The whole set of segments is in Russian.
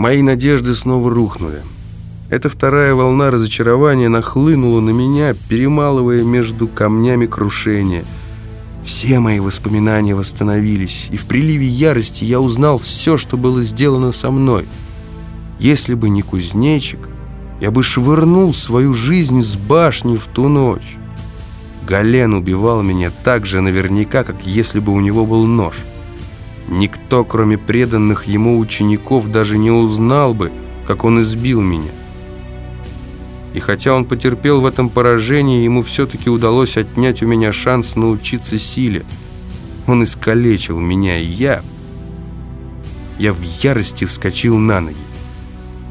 Мои надежды снова рухнули. Эта вторая волна разочарования нахлынула на меня, перемалывая между камнями крушения. Все мои воспоминания восстановились, и в приливе ярости я узнал все, что было сделано со мной. Если бы не кузнечик, я бы швырнул свою жизнь с башни в ту ночь. Гален убивал меня так же наверняка, как если бы у него был нож. Никто, кроме преданных ему учеников, даже не узнал бы, как он избил меня. И хотя он потерпел в этом поражении, ему все-таки удалось отнять у меня шанс научиться силе. Он искалечил меня, и я... Я в ярости вскочил на ноги.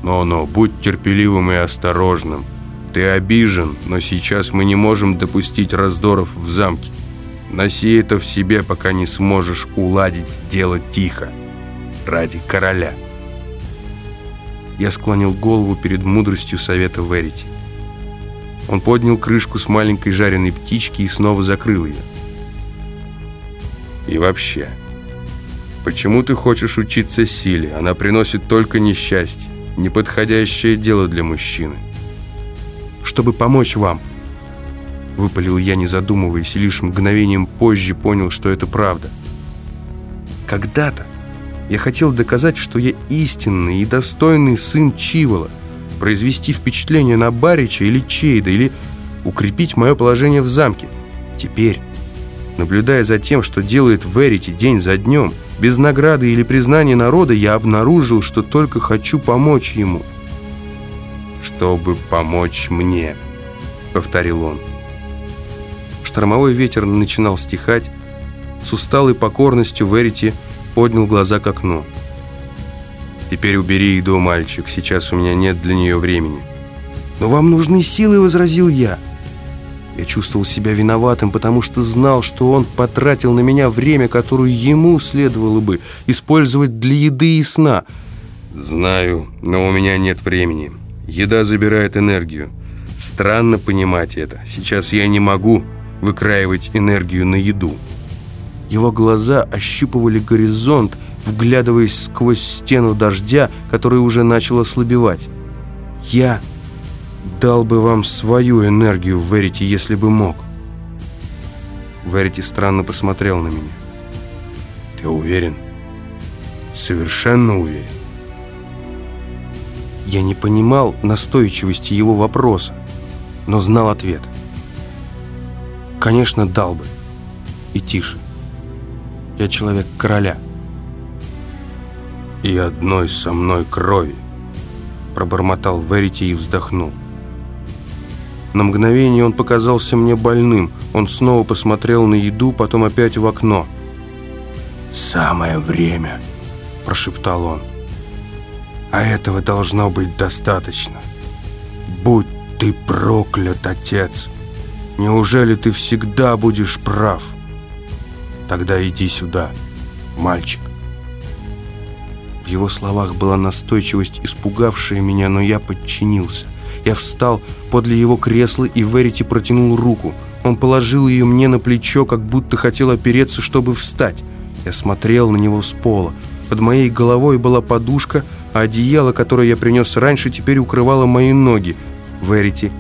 «Но-но, будь терпеливым и осторожным. Ты обижен, но сейчас мы не можем допустить раздоров в замке. Носи это в себе, пока не сможешь уладить дело тихо. Ради короля». Я склонил голову перед мудростью совета Верити. Он поднял крышку с маленькой жареной птички и снова закрыл ее. «И вообще, почему ты хочешь учиться силе? Она приносит только несчастье, неподходящее дело для мужчины». «Чтобы помочь вам», — выпалил я, не задумываясь, и лишь мгновением позже понял, что это правда. «Когда-то я хотел доказать, что я истинный и достойный сын Чивола, произвести впечатление на Барича или Чейда, или укрепить мое положение в замке. Теперь, наблюдая за тем, что делает Верити день за днем, без награды или признания народа, я обнаружил, что только хочу помочь ему. «Чтобы помочь мне», — повторил он. Штормовой ветер начинал стихать. С усталой покорностью Верити — поднял глаза к окну. «Теперь убери еду, мальчик, сейчас у меня нет для нее времени». «Но вам нужны силы», — возразил я. Я чувствовал себя виноватым, потому что знал, что он потратил на меня время, которое ему следовало бы использовать для еды и сна. «Знаю, но у меня нет времени. Еда забирает энергию. Странно понимать это. Сейчас я не могу выкраивать энергию на еду». Его глаза ощупывали горизонт, вглядываясь сквозь стену дождя, который уже начал ослабевать. «Я дал бы вам свою энергию, Верити, если бы мог». Верити странно посмотрел на меня. «Ты уверен? Совершенно уверен?» Я не понимал настойчивости его вопроса, но знал ответ. «Конечно, дал бы. И тише». Я человек короля. И одной со мной крови, пробормотал Верити и вздохнул. На мгновение он показался мне больным. Он снова посмотрел на еду, потом опять в окно. «Самое время», – прошептал он. «А этого должно быть достаточно. Будь ты проклят, отец! Неужели ты всегда будешь прав?» Тогда иди сюда, мальчик. В его словах была настойчивость, испугавшая меня, но я подчинился. Я встал подле его кресла, и Верити протянул руку. Он положил ее мне на плечо, как будто хотел опереться, чтобы встать. Я смотрел на него с пола. Под моей головой была подушка, а одеяло, которое я принес раньше, теперь укрывало мои ноги. Верити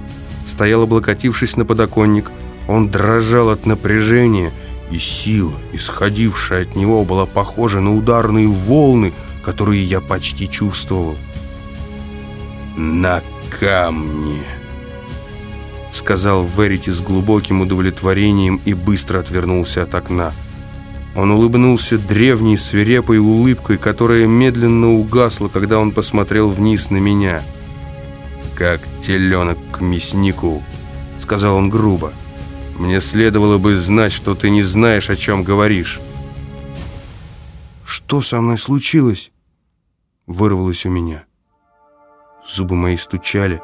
стоял, облокотившись на подоконник. Он дрожал от напряжения — и сила, исходившая от него, была похожа на ударные волны, которые я почти чувствовал. «На камне!» Сказал Верити с глубоким удовлетворением и быстро отвернулся от окна. Он улыбнулся древней свирепой улыбкой, которая медленно угасла, когда он посмотрел вниз на меня. «Как теленок к мяснику», — сказал он грубо. Мне следовало бы знать, что ты не знаешь, о чем говоришь. Что со мной случилось? Вырвалось у меня. Зубы мои стучали.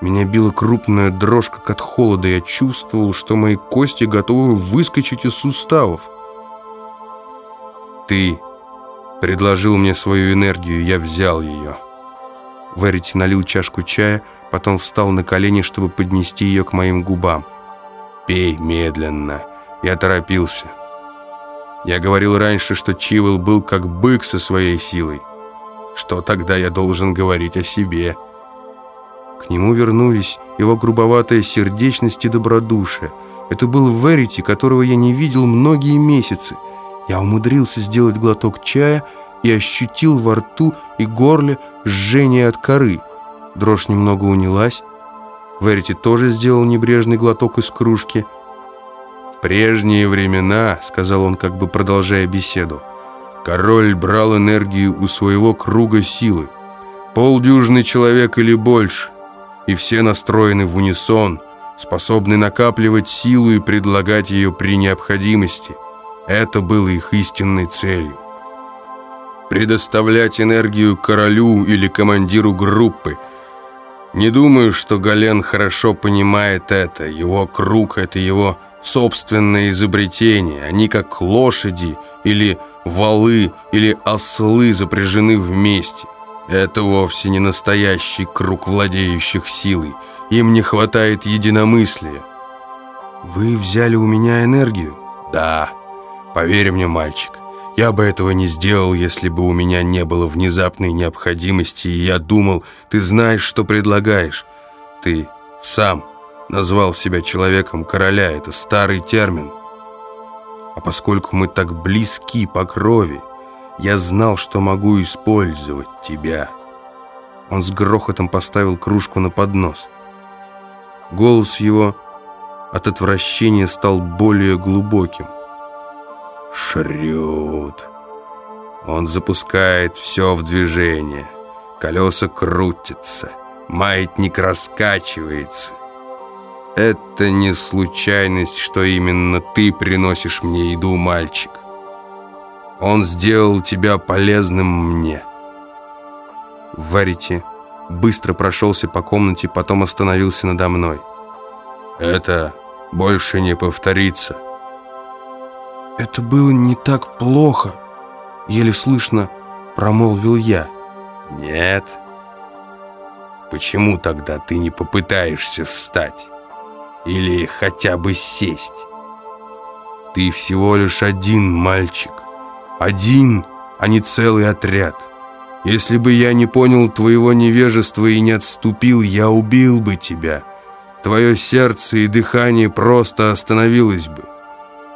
Меня била крупная дрожь, как от холода. Я чувствовал, что мои кости готовы выскочить из суставов. Ты предложил мне свою энергию, я взял ее. Верити налил чашку чая, потом встал на колени, чтобы поднести ее к моим губам. Пей медленно. Я торопился. Я говорил раньше, что Чивел был как бык со своей силой. Что тогда я должен говорить о себе?» К нему вернулись его грубоватая сердечность и добродушие. Это был Верити, которого я не видел многие месяцы. Я умудрился сделать глоток чая и ощутил во рту и горле жжение от коры. Дрожь немного унялась. Верити тоже сделал небрежный глоток из кружки. «В прежние времена», — сказал он, как бы продолжая беседу, «король брал энергию у своего круга силы. Полдюжный человек или больше и все настроены в унисон, способны накапливать силу и предлагать ее при необходимости. Это было их истинной целью. Предоставлять энергию королю или командиру группы. Не думаю, что Гален хорошо понимает это. Его круг — это его собственное изобретение. Они как лошади или валы или ослы запряжены вместе. Это вовсе не настоящий круг владеющих силой. Им не хватает единомыслия. Вы взяли у меня энергию? Да. Поверь мне, мальчик, я бы этого не сделал, если бы у меня не было внезапной необходимости, и я думал, ты знаешь, что предлагаешь. Ты сам назвал себя человеком короля, это старый термин. А поскольку мы так близки по крови, я знал, что могу использовать тебя». Он с грохотом поставил кружку на поднос. Голос его от отвращения стал более глубоким. Шрют. Он запускает все в движение. Колеса крутятся, маятник раскачивается. Это не случайность, что именно ты приносишь мне еду, мальчик. Он сделал тебя полезным мне. Варите быстро прошелся по комнате, потом остановился надо мной. Это больше не повторится. Это было не так плохо, еле слышно промолвил я. Нет. Почему тогда ты не попытаешься встать? Или хотя бы сесть? Ты всего лишь один мальчик. Один, а не целый отряд. Если бы я не понял твоего невежества и не отступил, я убил бы тебя. Твое сердце и дыхание просто остановилось бы.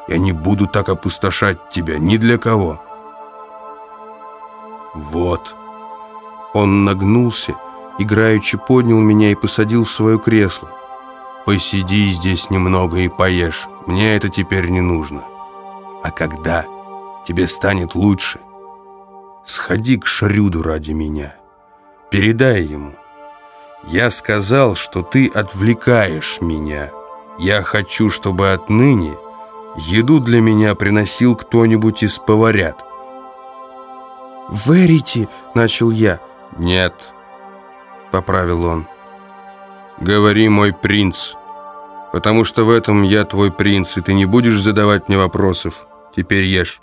Я не буду так опустошать тебя ни для кого. Вот. Он нагнулся, играючи поднял меня и посадил в свое кресло. Посиди здесь немного и поешь. Мне это теперь не нужно. А когда тебе станет лучше. Сходи к Шрюду ради меня. Передай ему. Я сказал, что ты отвлекаешь меня. Я хочу, чтобы отныне еду для меня приносил кто-нибудь из поварят. «Верите?» — начал я. «Нет», — поправил он. «Говори, мой принц, потому что в этом я твой принц, и ты не будешь задавать мне вопросов. Теперь ешь».